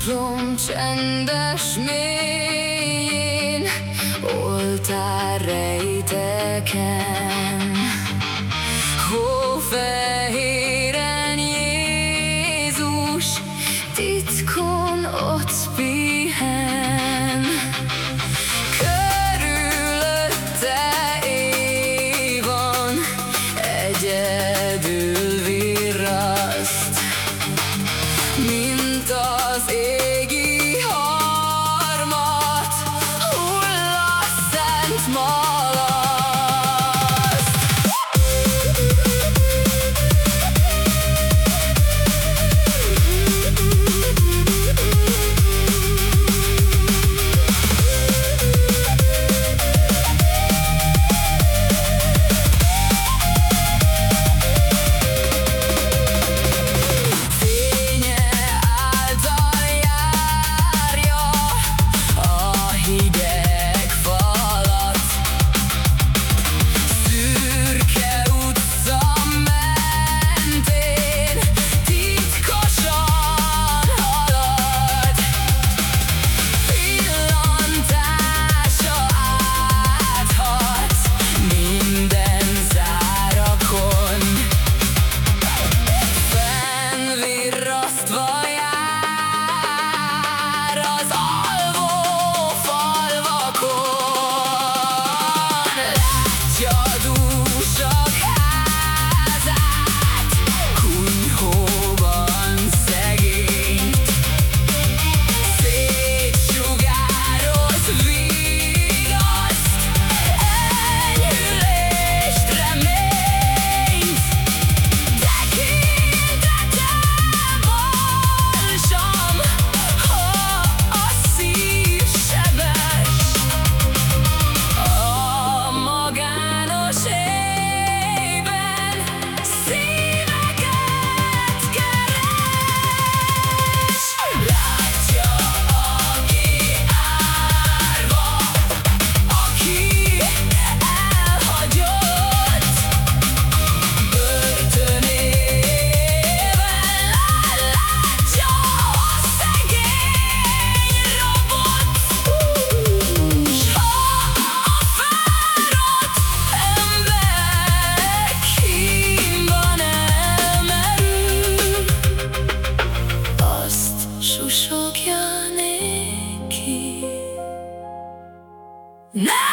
templom csendes mélyén oltár az égi harmat, hull a szent mar. your Usok ja neki Ne!